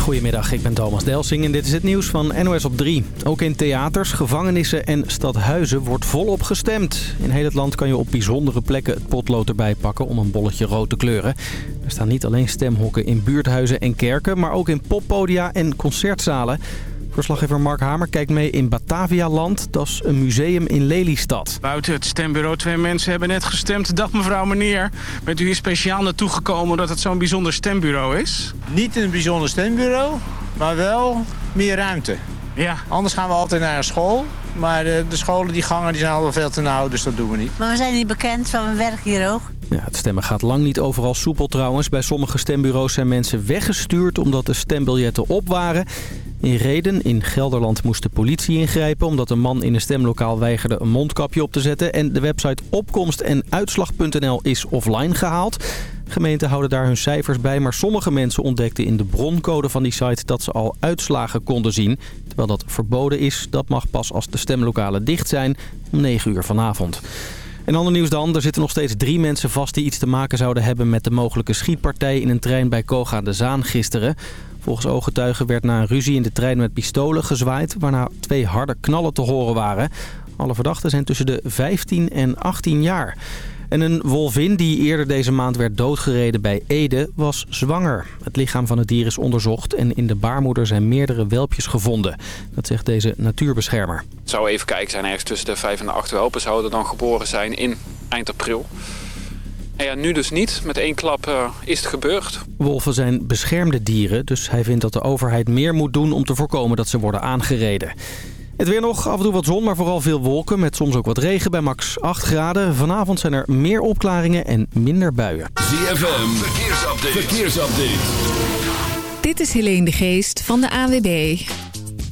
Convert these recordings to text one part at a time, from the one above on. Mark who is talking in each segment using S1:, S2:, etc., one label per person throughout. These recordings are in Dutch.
S1: Goedemiddag, ik ben Thomas Delsing en dit is het nieuws van NOS op 3. Ook in theaters, gevangenissen en stadhuizen wordt volop gestemd. In heel het land kan je op bijzondere plekken het potlood erbij pakken om een bolletje rood te kleuren. Er staan niet alleen stemhokken in buurthuizen en kerken, maar ook in poppodia en concertzalen. Verslaggever Mark Hamer kijkt mee in Batavialand. Dat is een museum in Lelystad.
S2: Buiten het stembureau, twee mensen hebben net gestemd. Dag mevrouw, meneer. Bent u hier speciaal naartoe gekomen omdat het zo'n bijzonder stembureau is?
S3: Niet een bijzonder stembureau, maar wel meer ruimte.
S2: Ja.
S3: Anders gaan we altijd naar een school. Maar de, de scholen, die gangen, die zijn al veel te nauw, dus dat doen we niet.
S4: Maar we zijn niet bekend van mijn werk hier ook.
S1: Ja, het stemmen gaat lang niet overal soepel trouwens. Bij sommige stembureaus zijn mensen weggestuurd omdat de stembiljetten op waren. In Reden in Gelderland moest de politie ingrijpen... omdat een man in een stemlokaal weigerde een mondkapje op te zetten. En de website opkomst en uitslag.nl is offline gehaald. Gemeenten houden daar hun cijfers bij... maar sommige mensen ontdekten in de broncode van die site... dat ze al uitslagen konden zien. Terwijl dat verboden is, dat mag pas als de stemlokalen dicht zijn... om 9 uur vanavond. En ander nieuws dan. Er zitten nog steeds drie mensen vast die iets te maken zouden hebben met de mogelijke schietpartij in een trein bij Koga de Zaan gisteren. Volgens ooggetuigen werd na een ruzie in de trein met pistolen gezwaaid... waarna twee harde knallen te horen waren. Alle verdachten zijn tussen de 15 en 18 jaar. En een wolvin die eerder deze maand werd doodgereden bij Ede was zwanger. Het lichaam van het dier is onderzocht en in de baarmoeder zijn meerdere welpjes gevonden. Dat zegt deze natuurbeschermer.
S5: Het zou even kijken zijn, ergens tussen de 5 en de 8 welpen zouden dan geboren zijn in eind april. En ja, nu dus niet. Met één klap uh, is het gebeurd.
S1: Wolven zijn beschermde dieren, dus hij vindt dat de overheid meer moet doen om te voorkomen dat ze worden aangereden. Het weer nog, af en toe wat zon, maar vooral veel wolken met soms ook wat regen bij max 8 graden. Vanavond zijn er meer opklaringen en minder buien.
S6: ZFM, verkeersupdate. verkeersupdate.
S7: Dit is Helene de Geest van de AWB.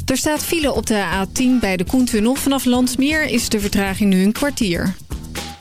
S7: Er staat file op de A10 bij de Koentunnel. Vanaf Landsmeer is de vertraging nu een kwartier.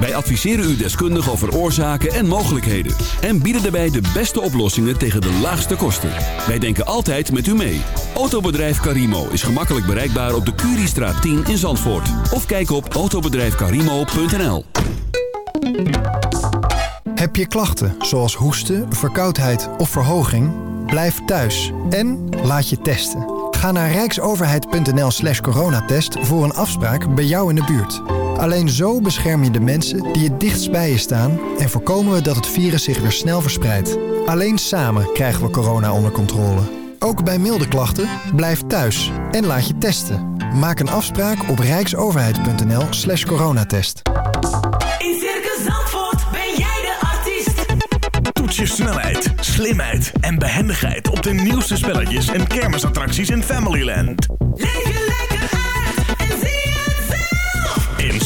S6: Wij adviseren u deskundig over oorzaken en mogelijkheden. En bieden daarbij de beste oplossingen tegen de laagste kosten. Wij denken altijd met u mee. Autobedrijf Carimo is gemakkelijk bereikbaar op de Curiestraat 10 in Zandvoort. Of kijk op autobedrijfcarimo.nl
S8: Heb je klachten zoals hoesten, verkoudheid of verhoging? Blijf thuis en laat je testen. Ga naar rijksoverheid.nl slash coronatest voor een afspraak bij jou in de buurt. Alleen zo bescherm je de mensen die het dichtst bij je staan... en voorkomen we dat het virus zich weer snel verspreidt. Alleen samen krijgen we corona onder controle. Ook bij milde klachten, blijf thuis en laat je testen. Maak een afspraak op rijksoverheid.nl slash coronatest.
S9: In Circus Zandvoort ben jij de artiest.
S10: Toets je snelheid, slimheid en behendigheid... op de nieuwste spelletjes en kermisattracties in Familyland.
S9: Leef je lekker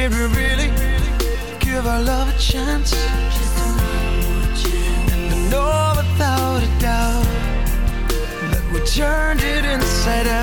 S11: Did we really give our love a chance? And I know without a doubt that we turned it inside out.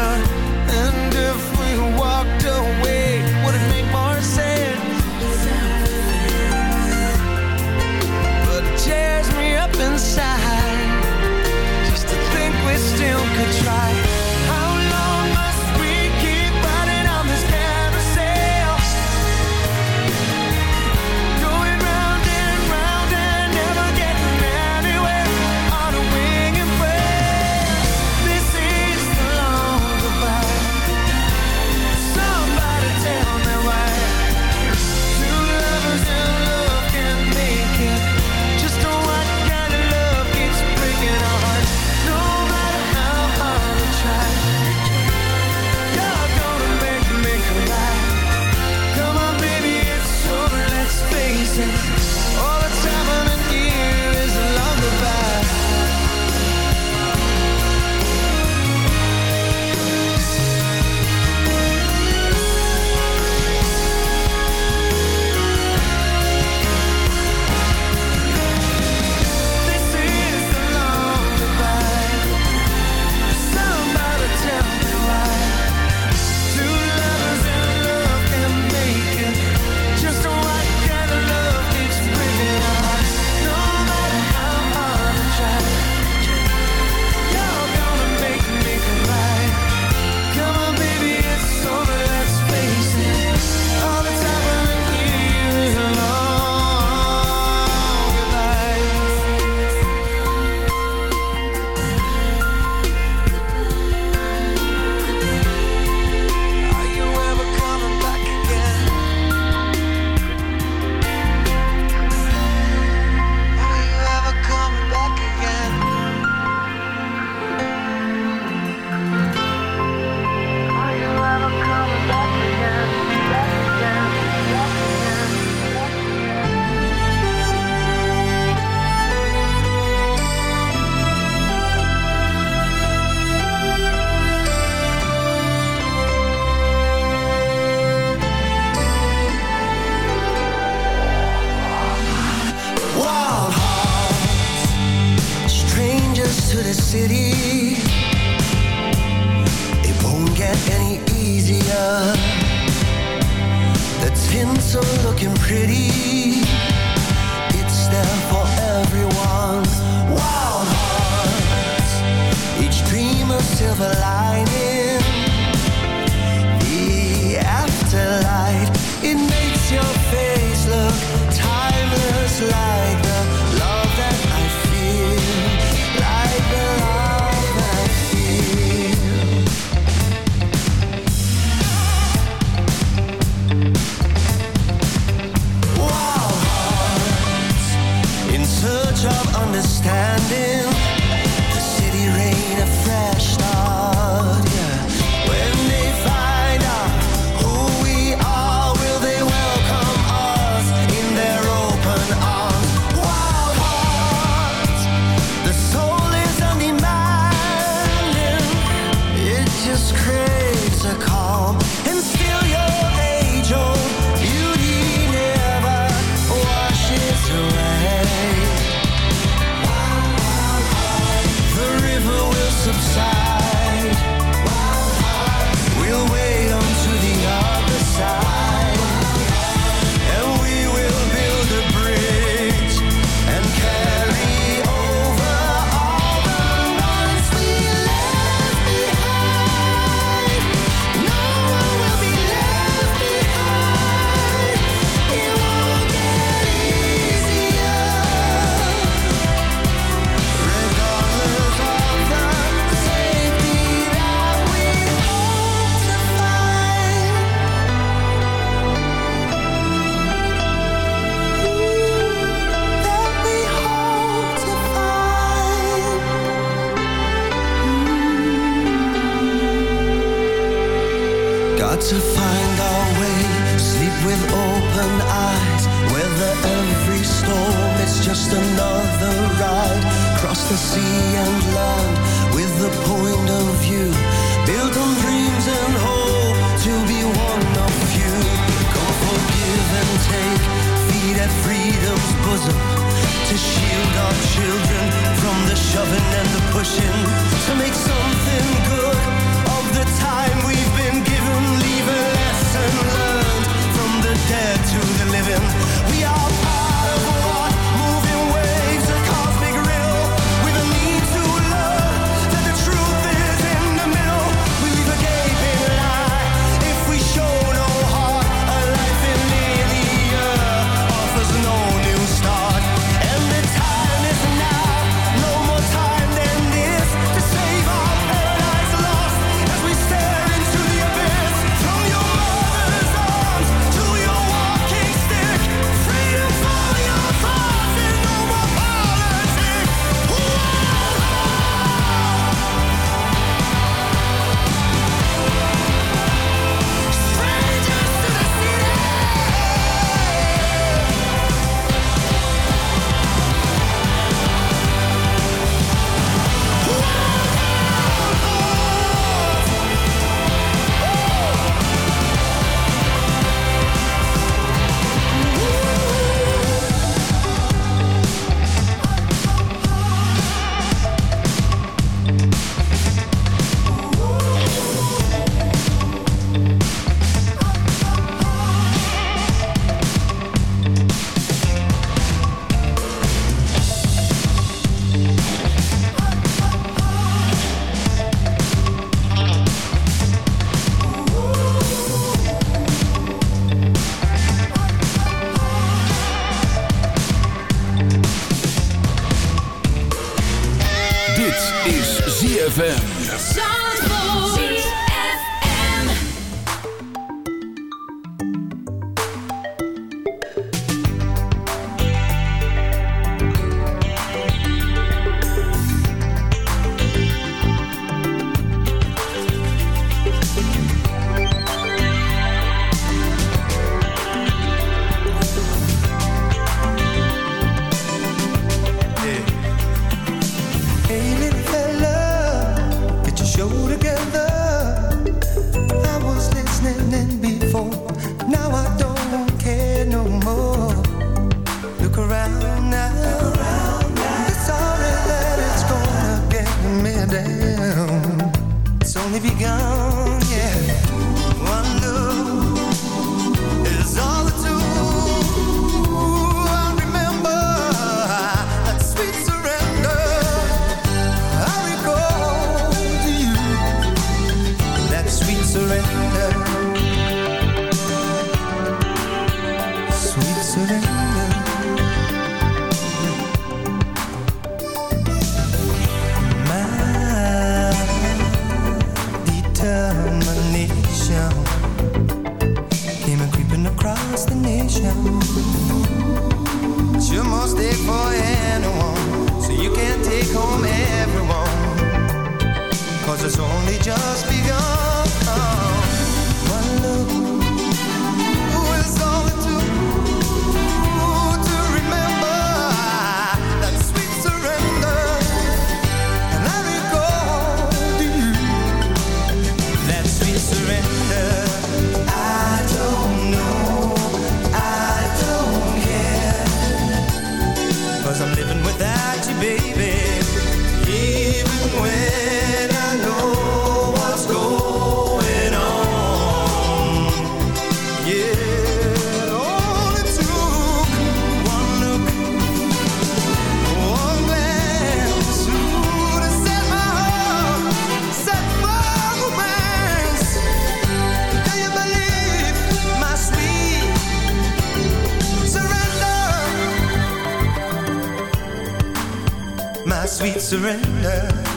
S11: Sweet surrender.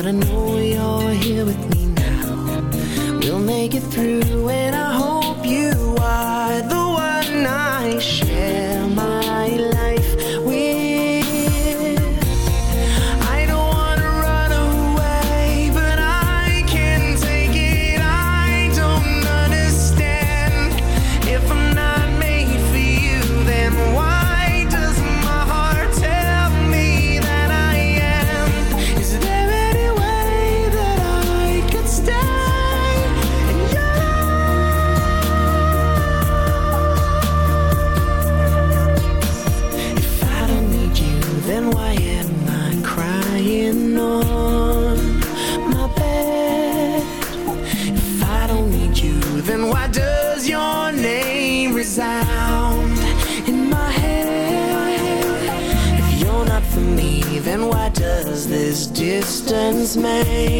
S12: But I know you're here with me now. We'll make it through and I hope is made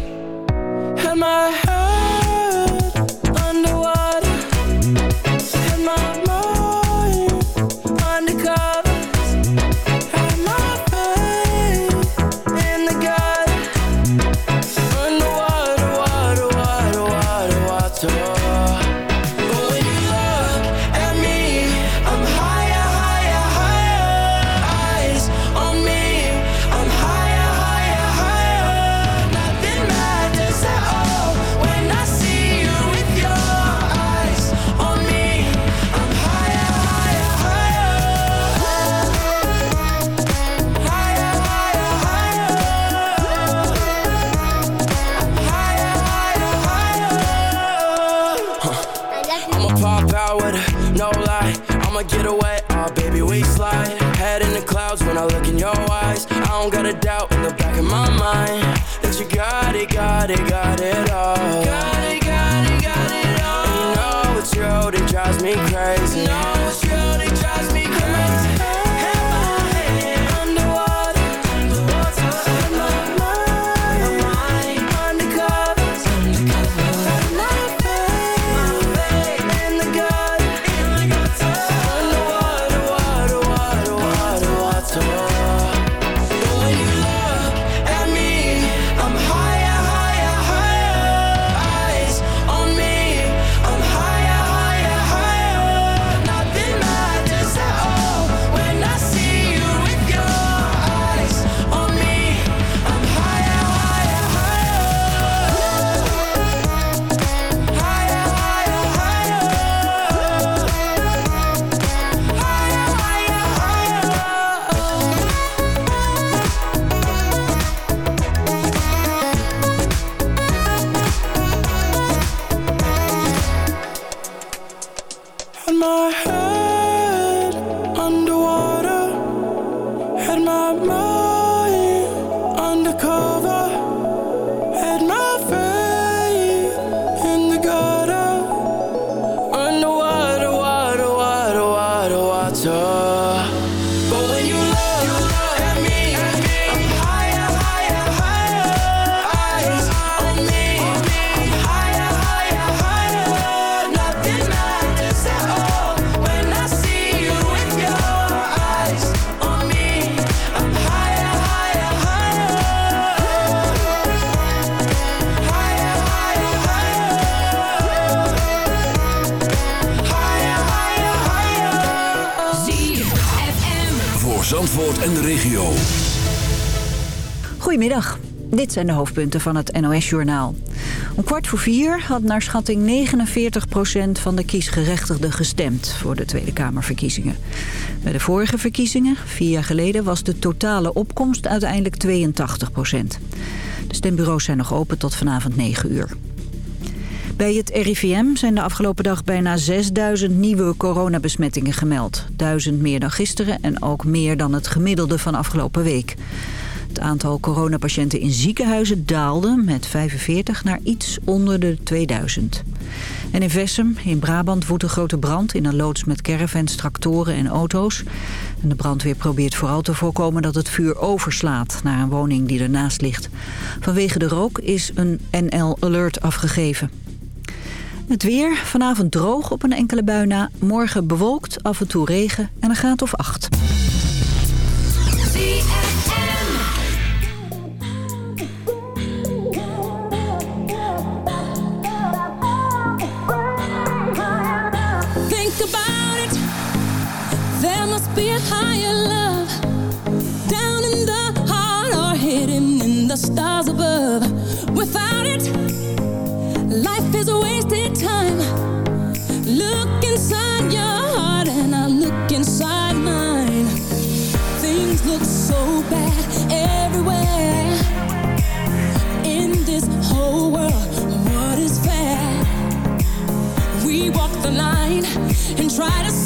S12: Had my eyes I don't got a doubt in the back of my mind That you got it, got it, got it all. Got it, got it, got it all And you know it's true, that drives me crazy. No, it's
S6: Zandvoort en de regio.
S13: Goedemiddag. Dit zijn de hoofdpunten van het NOS-journaal. Om kwart voor vier had naar schatting 49% van de kiesgerechtigden gestemd... voor de Tweede Kamerverkiezingen. Bij de vorige verkiezingen, vier jaar geleden, was de totale opkomst uiteindelijk 82% De stembureaus zijn nog open tot vanavond 9 uur. Bij het RIVM zijn de afgelopen dag bijna 6000 nieuwe coronabesmettingen gemeld. Duizend meer dan gisteren en ook meer dan het gemiddelde van afgelopen week. Het aantal coronapatiënten in ziekenhuizen daalde met 45 naar iets onder de 2000. En in Vessem, in Brabant, woedt een grote brand in een loods met caravans, tractoren en auto's. En de brandweer probeert vooral te voorkomen dat het vuur overslaat naar een woning die ernaast ligt. Vanwege de rook is een NL-alert afgegeven. Het weer, vanavond droog op een enkele bui na. Morgen bewolkt, af en toe regen en een graad of acht.
S14: Think about it. There must be a higher love down in the heart or hidden in the stars above. Without it, try to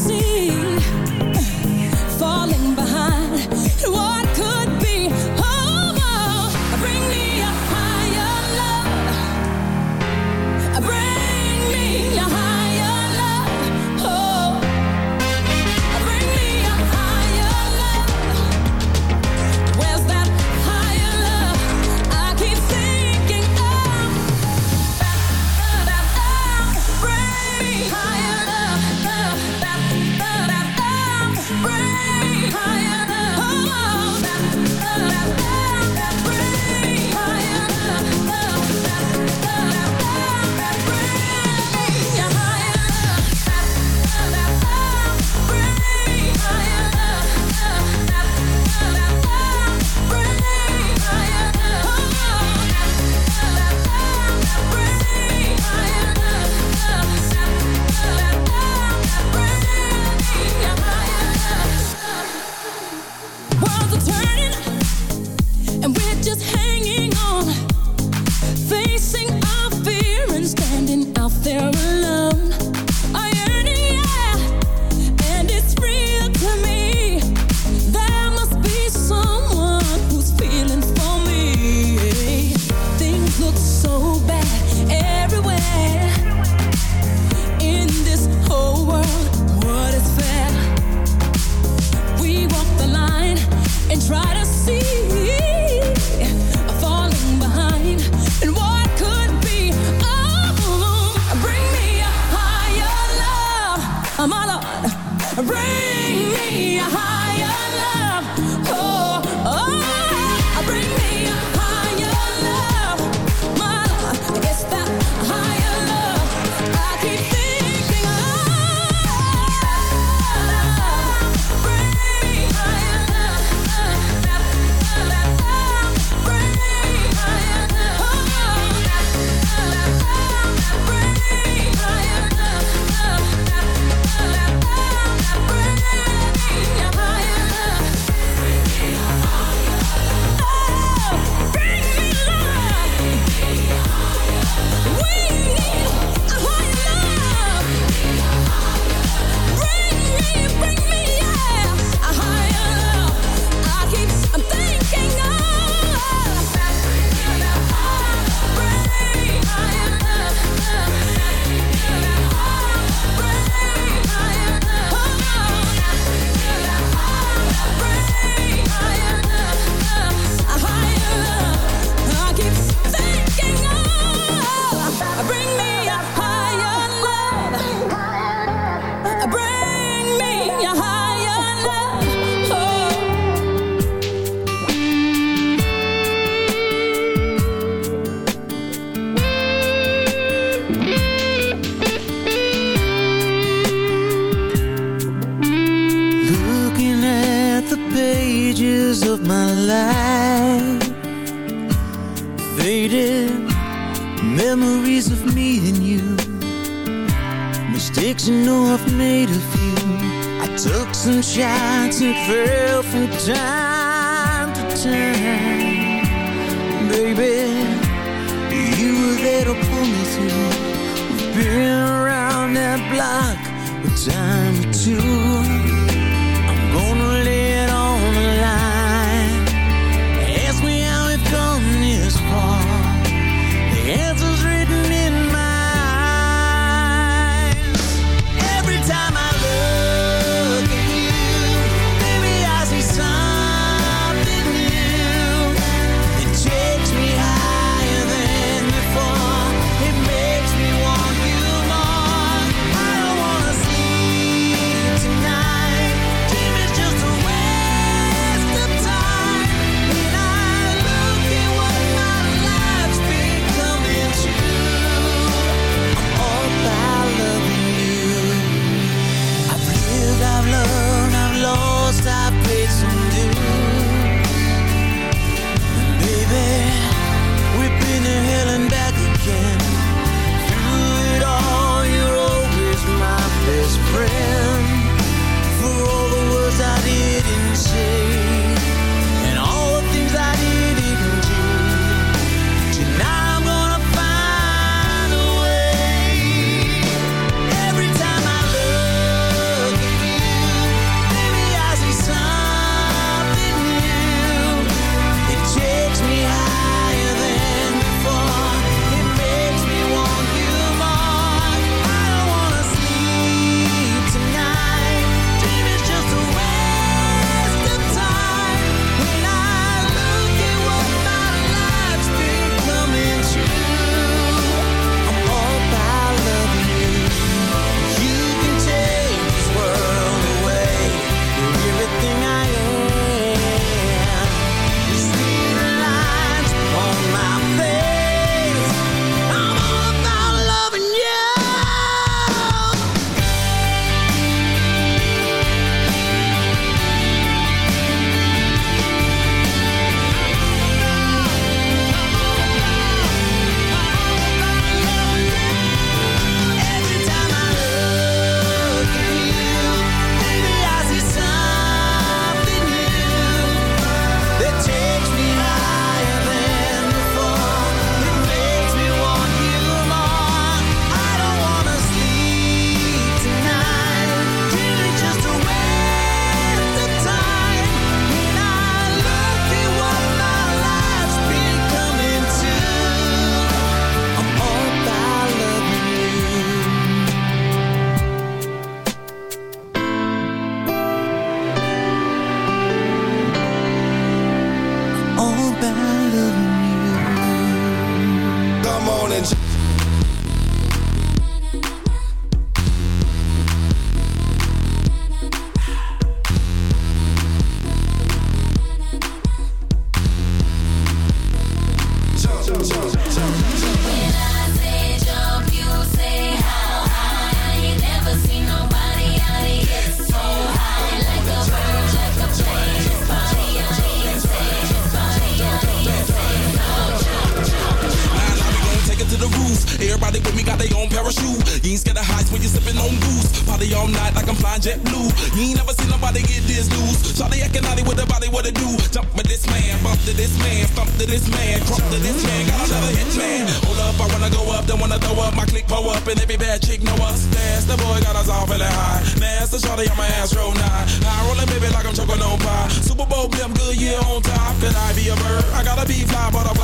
S14: I be a
S15: bird? I gotta be fly, but I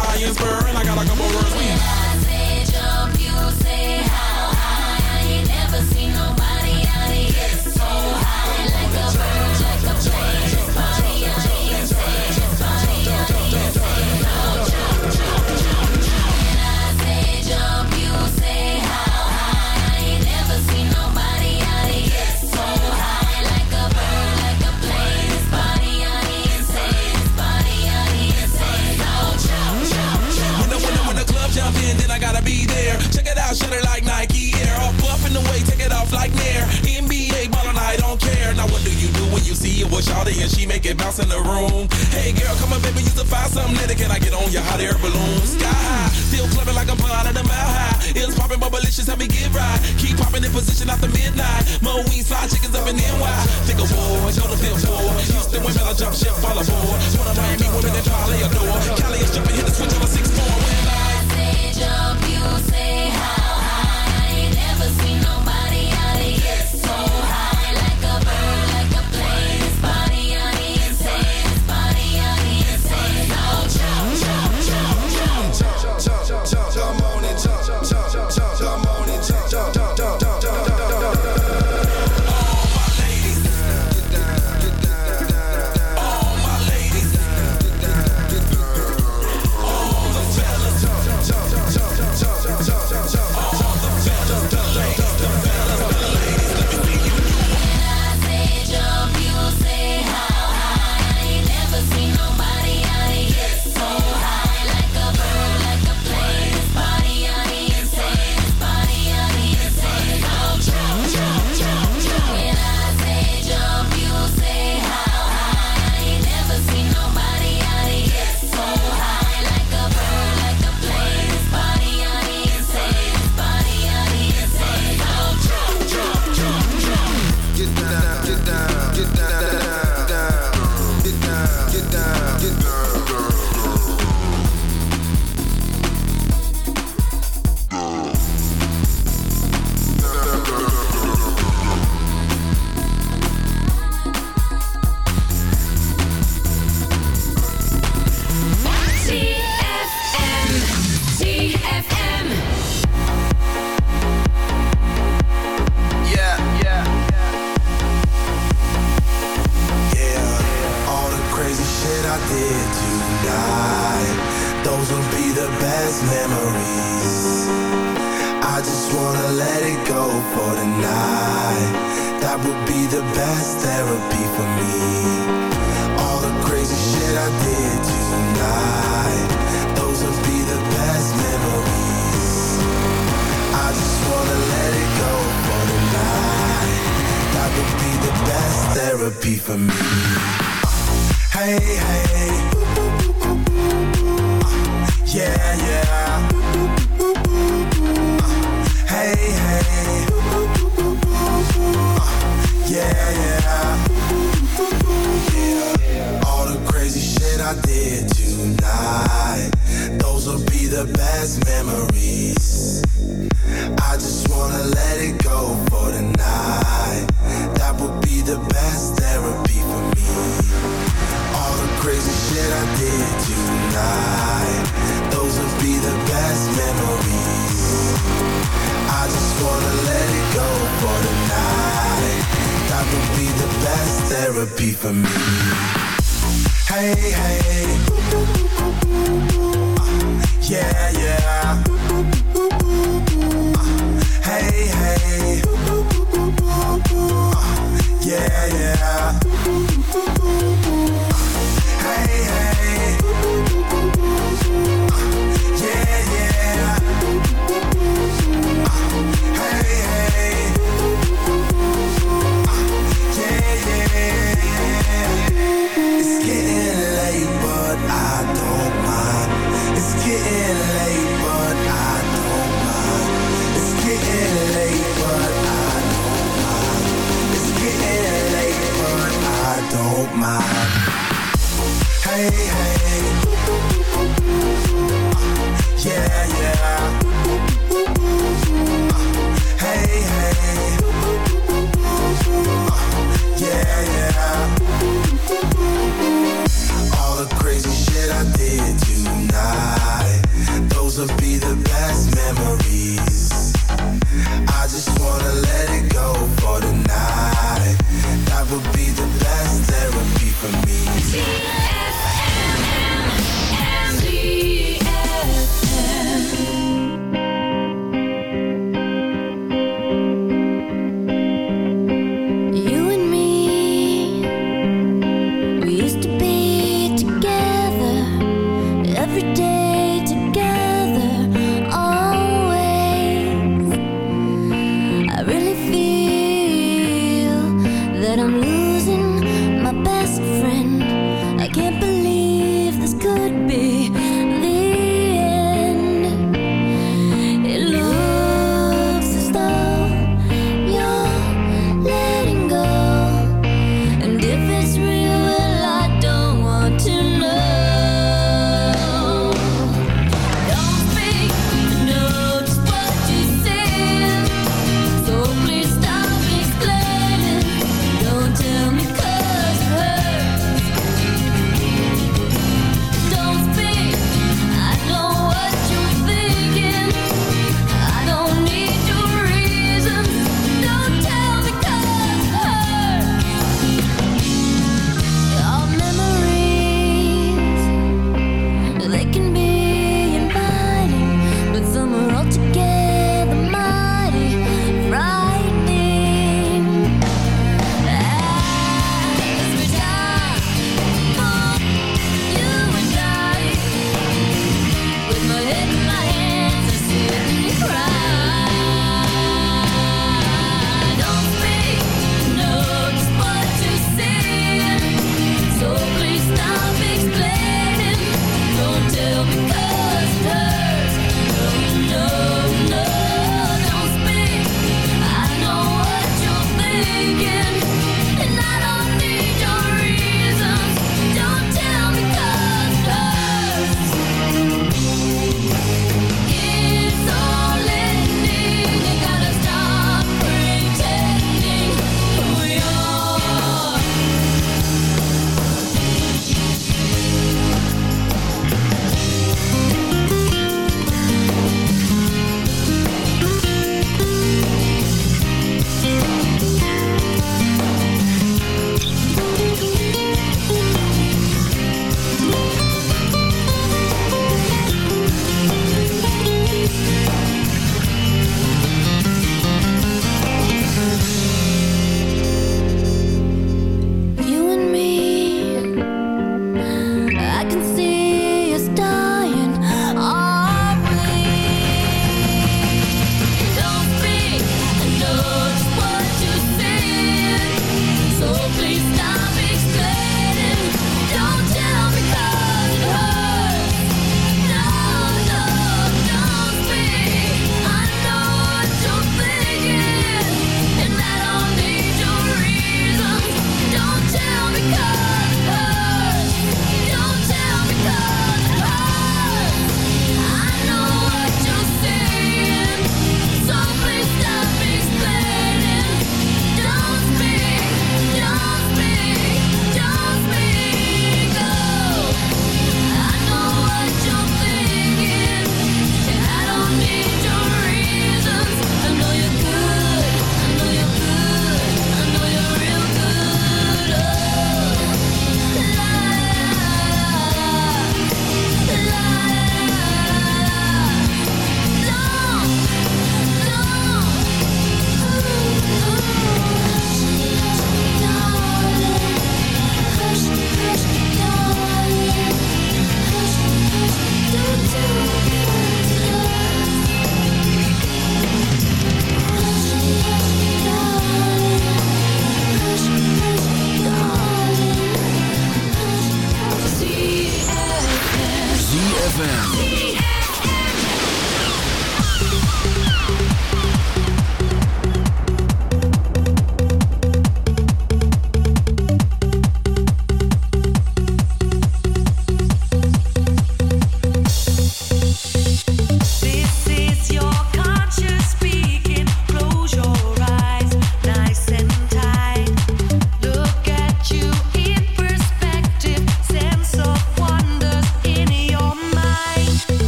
S15: shut it like Nike Air. Up, up in the way, take it off like Nair. NBA ballin', I don't care. Now what do you do when you see it with Shawty and she make it bounce in the room? Hey girl, come on baby, you can find something that Can I get on your hot air balloon? Sky high, still clubbing like a blind at a mile high. It's popping, but malicious, help me get right. Keep popping in position after midnight. Mo we slide chickens up in NY. Think of war, show the feel for. Houston women, I jump ship, follow board. One of Miami women that probably adore. Cali is jumping, hit the switch on a six four. When I
S16: say jump, you say.
S17: side. Those would be the best memories. I just wanna let it go for tonight. That would be the best therapy for me. Hey, hey. Uh, yeah, yeah. Uh, hey, hey. Uh, yeah, yeah. hey, hey.
S11: That
S16: I'm losing